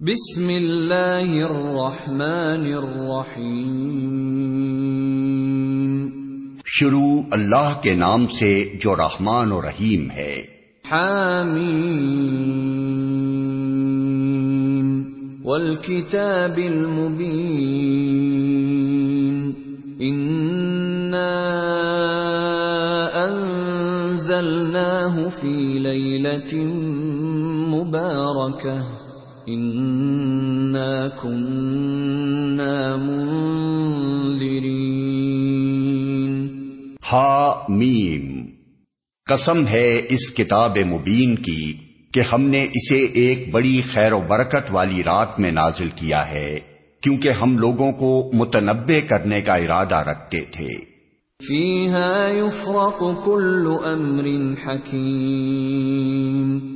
بسم اللہ الرحمن الرحیم۔ شروع اللہ کے نام سے جو رحمان و رحیم ہے۔ حامیم۔ والکتاب المبین۔ انا انزلناه فی لیلت مبارکہ۔ انا كنا منذرین ہا میم قسم ہے اس کتاب مبین کی کہ ہم نے اسے ایک بڑی خیر و برکت والی رات میں نازل کیا ہے کیونکہ ہم لوگوں کو متنبع کرنے کا ارادہ رکھتے تھے۔ فيها يفرق كل امر حكيم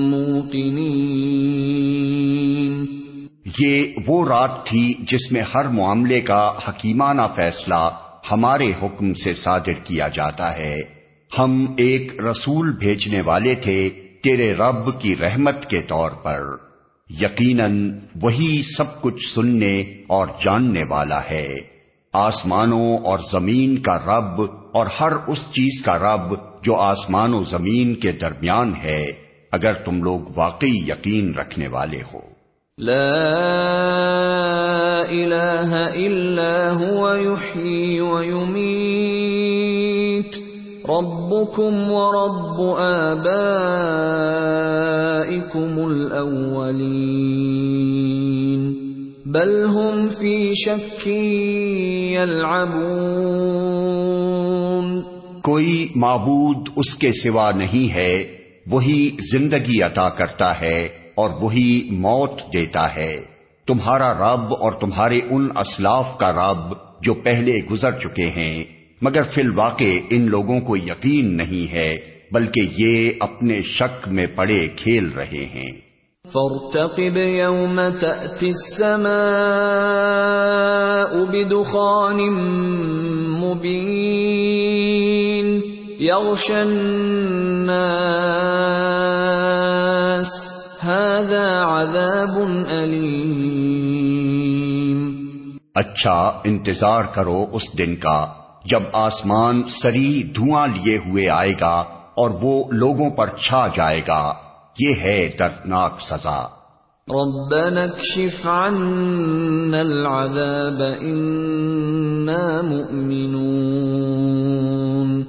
موقنين یہ وہ رات تھی جس میں ہر معاملے کا حکیمانہ فیصلہ ہمارے حکم سے صادر کیا جاتا ہے۔ ہم ایک رسول بھیجنے والے تھے تیرے رب کی رحمت کے طور پر۔ یقیناً وہی سب کچھ سننے اور جاننے والا ہے۔ آسمانوں اور زمین کا رب اور ہر اس چیز کا رب جو آسمان و زمین کے درمیان ہے۔ اگر تم لوگ واقعی یقین رکھنے والے ہو۔ لا الہ الا هو يحيي ويميت ربكم ورب آبائكم الأولين بل هم في شك يلعبون کوئی معبود اس کے سوا نہیں ہے وہی زندگی عطا کرتا ہے اور وہی موت دیتا ہے۔ تمہارا رب اور تمہارے ان اسلاف کا رب جو پہلے گزر چکے ہیں۔ مگر فی الواقع ان لوگوں کو یقین نہیں ہے، بلکہ یہ اپنے شک میں پڑے کھیل رہے ہیں۔ فارتقب يوم تأتي السماء بدخان مبين يغشى الناس عذاب أليم۔ اچھا انتظار کرو اس دن کا جب آسمان سری دھواں لیے ہوئے آئے گا اور وہ لوگوں پر چھا جائے گا۔ یہ ہے دردناک سزا۔ ربنا اكشف عنا العذاب إنا مؤمنون۔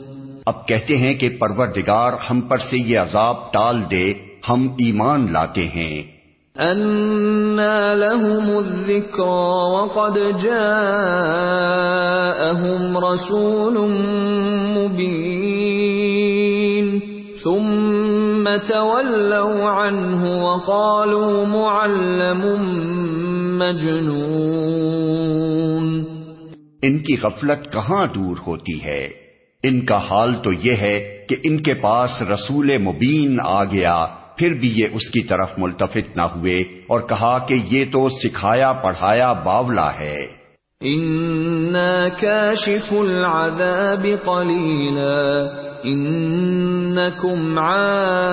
اب کہتے ہیں کہ پروردگار ہم پر سے یہ عذاب ٹال دے ہم ایمان لاتے ہیں۔ أنا لهم الذكرى وقد جاءهم رسول مبين ثم تولوا عنه وقالوا معلم مجنون ان کی غفلت کہاں دور ہوتی ہے؟ ان کا حال تو یہ ہے کہ ان کے پاس رسول مبین آ گیا پھر بھی یہ اس کی طرف ملتفت نہ ہوئے اور کہا کہ یہ تو سکھایا پڑھایا باولا ہے۔ العذاب قليلا إنكم عائدون۔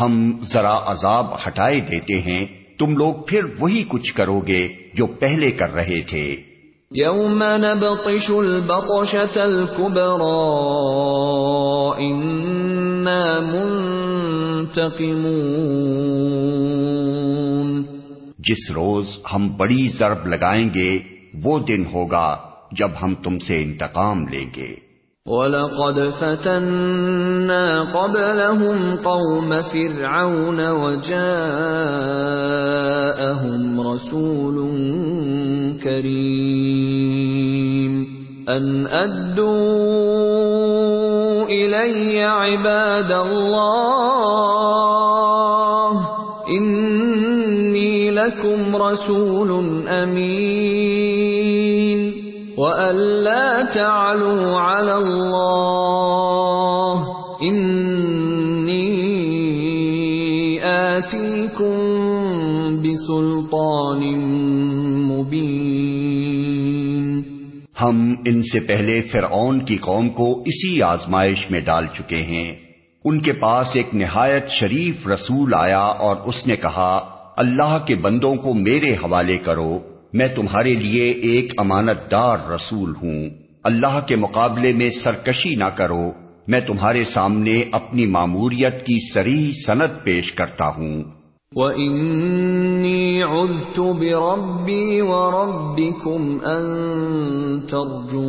ہم ذرا عذاب ہٹائے دیتے ہیں تم لوگ پھر وہی کچھ کرو گے جو پہلے کر رہے تھے۔ يوم نبطش البطشة الكبرى إنا منتقمون جس روز ہم بڑی ضرب لگائیں گے وہ دن ہوگا جب ہم تم سے انتقام لیں گے۔ وَلَقَدْ فَتَنَّا قَبْلَهُمْ قَوْمَ فِرْعَوْنَ وَجَاءَهُمْ رَسُولٌ كَرِيمٌ ان أَدُّوا إِلَيَّ عِبَادَ اللَّهِ. انی لکم رسول امین وَأَن تَعْلُوا عَلَى اللَّهِ. ہم ان سے پہلے فرعون کی قوم کو اسی آزمائش میں ڈال چکے ہیں۔ ان کے پاس ایک نہایت شریف رسول آیا اور اس نے کہا، اللہ کے بندوں کو میرے حوالے کرو، میں تمہارے لیے ایک امانت دار رسول ہوں۔ اللہ کے مقابلے میں سرکشی نہ کرو، میں تمہارے سامنے اپنی معموریت کی سری صنعت پیش کرتا ہوں۔ وَإِنِّي عُذْتُ بِرَبِّي وَرَبِّكُمْ أَن تَرْجُمُونَ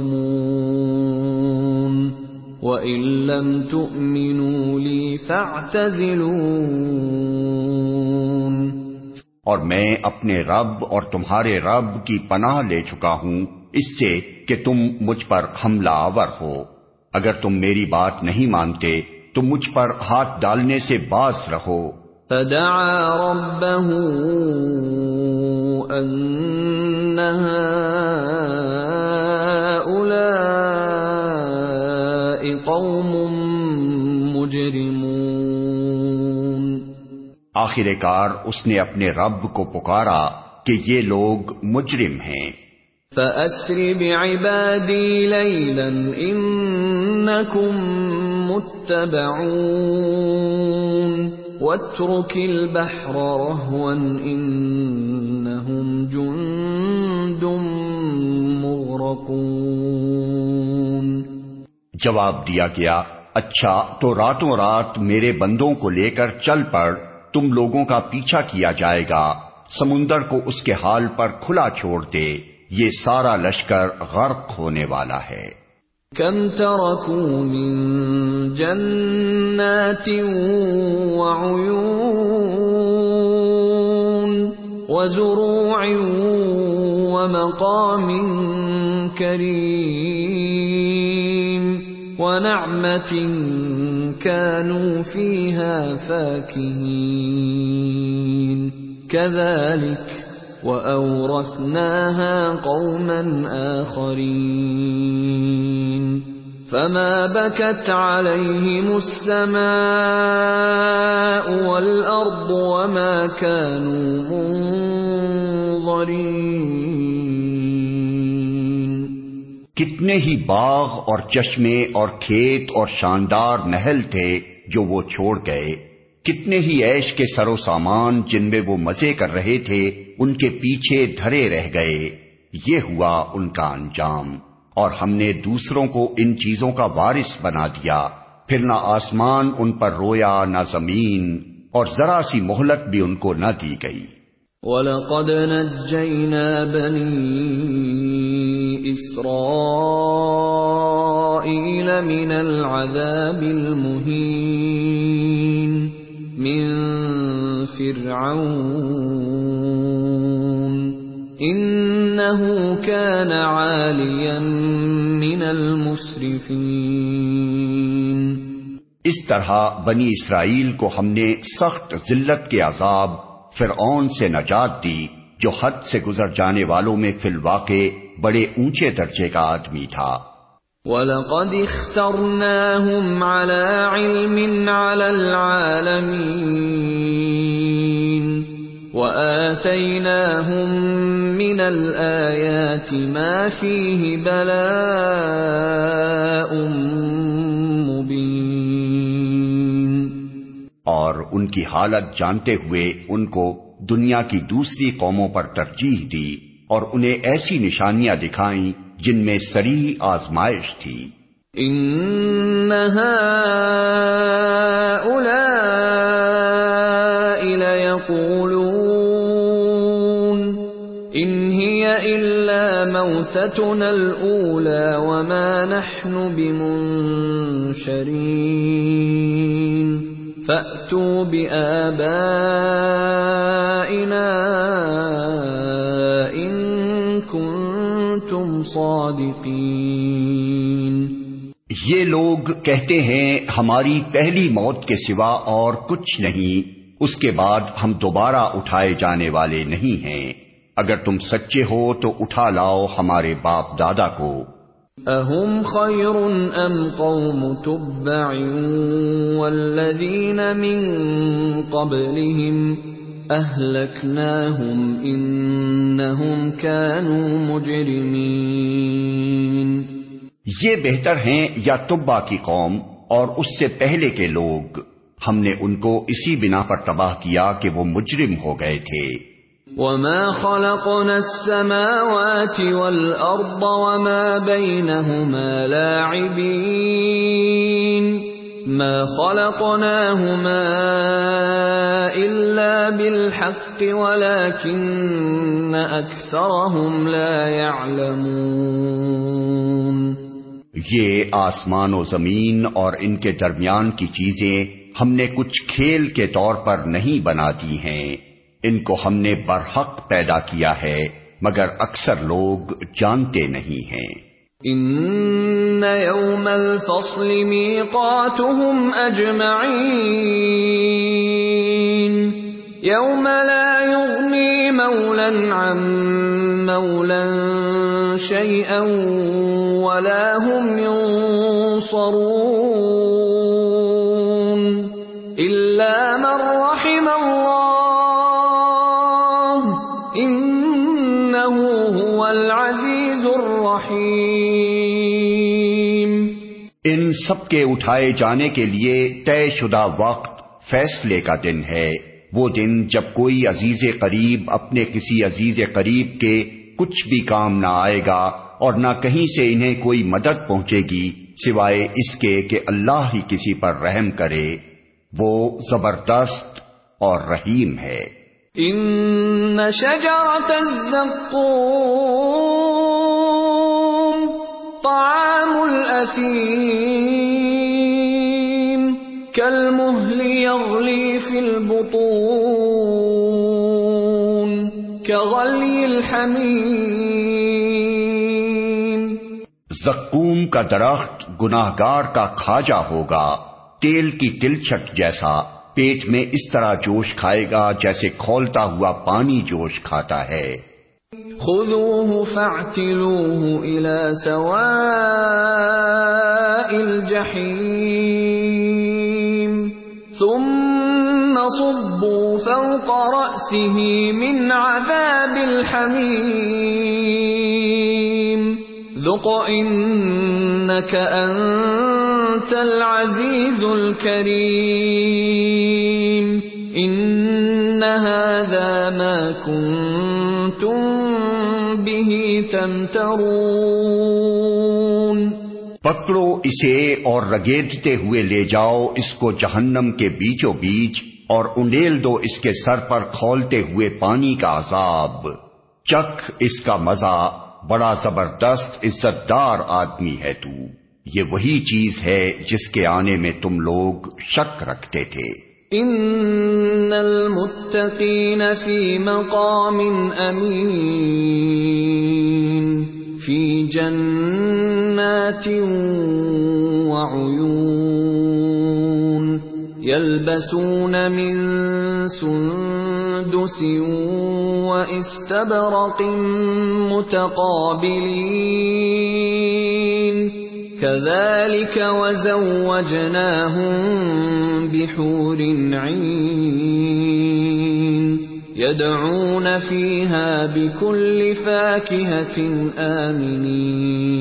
وَإِن لَّمْ تُؤْمِنُوا لِي فَاعْتَزِلُونَ اور میں اپنے رب اور تمہارے رب کی پناہ لے چکا ہوں، اس سے کہ تم مجھ پر حملہ آور ہو۔ اگر تم میری بات نہیں مانتے، تو مجھ پر ہاتھ ڈالنے سے باز رہو۔ فدعا ربه ان قوم مجرمون آخر کار اس نے اپنے رب کو پکارا کہ یہ لوگ مجرم ہیں۔ فَأَسْرِ بِعِبَادِي لَيْلًا إِنَّكُمْ مُتَّبَعُونَ۔ وَاتْرُكِ الْبَحْرَ رَهْوًا إِنَّهُمْ جُنْدٌ مُغْرَقُونَ جواب دیا گیا اچھا تو راتوں رات میرے بندوں کو لے کر چل پڑ، تم لوگوں کا پیچھا کیا جائے گا، سمندر کو اس کے حال پر کھلا چھوڑ دے، یہ سارا لشکر غرق ہونے والا ہے۔ کم ترکو من جنات وعیون وزروع ومقام کریم ونعمت كانوا فيها فاكهين. كذلك وأورثناها قوما آخرين فما بكت عليهم السماء والأرض وما كانوا منظرين کتنے ہی باغ اور چشمے اور کھیت اور شاندار محل تھے جو وہ چھوڑ گئے، کتنے ہی ایش کے سرو سامان جن میں وہ مزے کر رہے تھے ان کے پیچھے دھرے رہ گئے۔ یہ ہوا ان کا انجام۔ اور ہم نے دوسروں کو ان چیزوں کا وارث بنا دیا۔ پھر نہ آسمان ان پر رویا، نہ زمین۔ اور ذرا سی مہلت بھی ان کو نہ دی گئی۔ وَلَقَدْ نَجَّيْنَا بَنِي إِسْرَائِيلَ مِنَ الْعَذَابِ الْمُهِينِ مِنْ فِرْعَوْنَ إِنَّهُ كَانَ عَالِيًا مِنَ الْمُسْرِفِينَ۔ اس طرح بنی اسرائیل کو ہم نے سخت ذلت کے عذاب فرعون سے نجات دی جو حد سے گزر جانے والوں میں فی الواقع بڑے اونچے درجے کا آدمی تھا۔ وَلَقَدْ اخْتَرْنَاهُمْ عَلَى عِلْمٍ عَلَى الْعَالَمِينَ۔ وَآتَيْنَاهُمْ مِنَ الْآيَاتِ مَا فِيهِ بَلَاءٌ اور ان کی حالت جانتے ہوئے ان کو دنیا کی دوسری قوموں پر ترجیح دی اور انہیں ایسی نشانیاں دکھائیں جن میں سری آزمائش تھی۔ موتتنا الأولى وما نحن بمنشرين. فَأْتُوا بِآبَائِنَا إِن كُنتُمْ صَادِقِينَ. یہ لوگ کہتے ہیں، ہماری پہلی موت کے سوا اور کچھ نہیں، اس کے بعد ہم دوبارہ اٹھائے جانے والے نہیں ہیں۔ اگر تم سچے ہو تو اٹھا لاؤ ہمارے باپ دادا کو۔ اہم خیر ام قوم تبع والذین من قبلهم اہلکناہم انہم كانوا مجرمین۔ یہ بہتر ہیں یا تبا کی قوم اور اس سے پہلے کے لوگ۔ ہم نے ان کو اسی بنا پر تباہ کیا کہ وہ مجرم ہو گئے تھے۔ وما خلقنا السماوات والأرض وما بينهما لاعبين ما خلقناهما إلا بالحق ولكن أكثرهم لا يعلمون یہ آسمان و زمین اور ان کے درمیان کی چیزیں ہم نے کچھ کھیل کے طور پر نہیں بنا دی ہیں۔ ان کو ہم نے برحق پیدا کیا ہے، مگر اکثر لوگ جانتے نہیں ہیں۔ ان يوم الفصل ميقاتهم اجمعين يوم لا يغني مولا عن مولا شيئا ولا هم ينصرون سب کے اٹھائے جانے کے لیے طے شدہ وقت فیصلے کا دن ہے۔ وہ دن جب کوئی عزیز قریب اپنے کسی عزیز قریب کے کچھ بھی کام نہ آئے گا اور نہ کہیں سے انہیں کوئی مدد پہنچے گی، سوائے اس کے کہ اللہ ہی کسی پر رحم کرے، وہ زبردست اور رحیم ہے۔ ان شجرت الزقوم طعام الاثیم كالمهل يغلي في البطون. كغلي الحميم. زقوم کا درخت گناہگار کا کھاجا ہوگا، تیل کی تلچھٹ جیسا، پیٹ میں اس طرح جوش کھائے گا جیسے کھولتا ہوا پانی جوش کھاتا ہے۔ خذوه فاعتلوه الى سواء الجحيم. ثم صبوا فوق رأسه من عذاب الحميم. ذق انك انت العزيز الكريم. ان هذا ما كنتم به تمترون۔ پکڑو اسے اور رگیدتے ہوئے لے جاؤ اس کو جہنم کے بیچوں بیچ، اور انڈیل دو اس کے سر پر کھولتے ہوئے پانی کا عذاب۔ چکھ اس کا مزہ، بڑا زبردست عزت دار آدمی ہے تو۔ یہ وہی چیز ہے جس کے آنے میں تم لوگ شک رکھتے تھے۔ ان المتقین فی مقام امین فی جنات وعیون یلبسون من سندس واستبرق متقابلین كذلك وزوجناهم بحور عين يدعون فيها بكل فاكهة آمنين.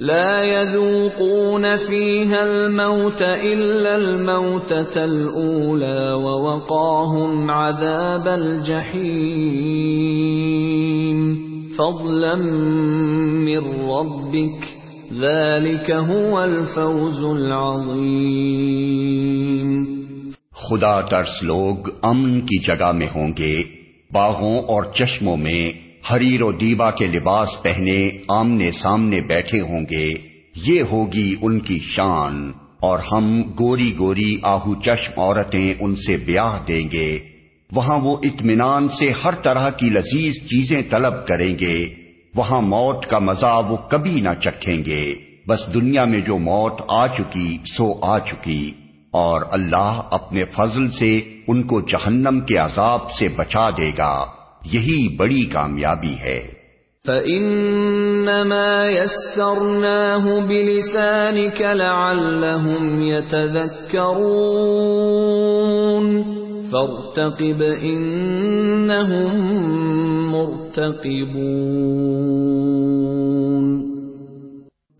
لا يذوقون فيها الموت إلا الموتة الأولى ووقاهم عذاب الجحيم. فضلا من ربك ذلك هو الفوز العظيم۔ خدا ترس لوگ امن کی جگہ میں ہوں گے، باغوں اور چشموں میں ہریر و دیبا کے لباس پہنے آمنے سامنے بیٹھے ہوں گے۔ یہ ہوگی ان کی شان، اور ہم گوری گوری آہو چشم عورتیں ان سے بیاہ دیں گے۔ وہاں وہ اطمینان سے ہر طرح کی لذیذ چیزیں طلب کریں گے۔ وہاں موت کا مزہ وہ کبھی نہ چکھیں گے۔ بس دنیا میں جو موت آ چکی، سو آ چکی۔ اور اللہ اپنے فضل سے ان کو جہنم کے عذاب سے بچا دے گا۔ یہی بڑی کامیابی ہے۔ فَإِنَّمَا يَسَّرْنَاهُ بِلِسَانِكَ لَعَلَّهُمْ يَتَذَكَّرُونَ فَارْتَقِبْ إِنَّهُمْ مرتقبون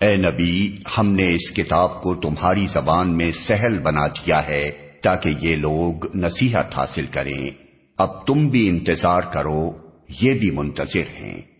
اے نبی، ہم نے اس کتاب کو تمہاری زبان میں سہل بنا دیا ہے تاکہ یہ لوگ نصیحت حاصل کریں۔ اب تم بھی انتظار کرو، یہ بھی منتظر ہیں۔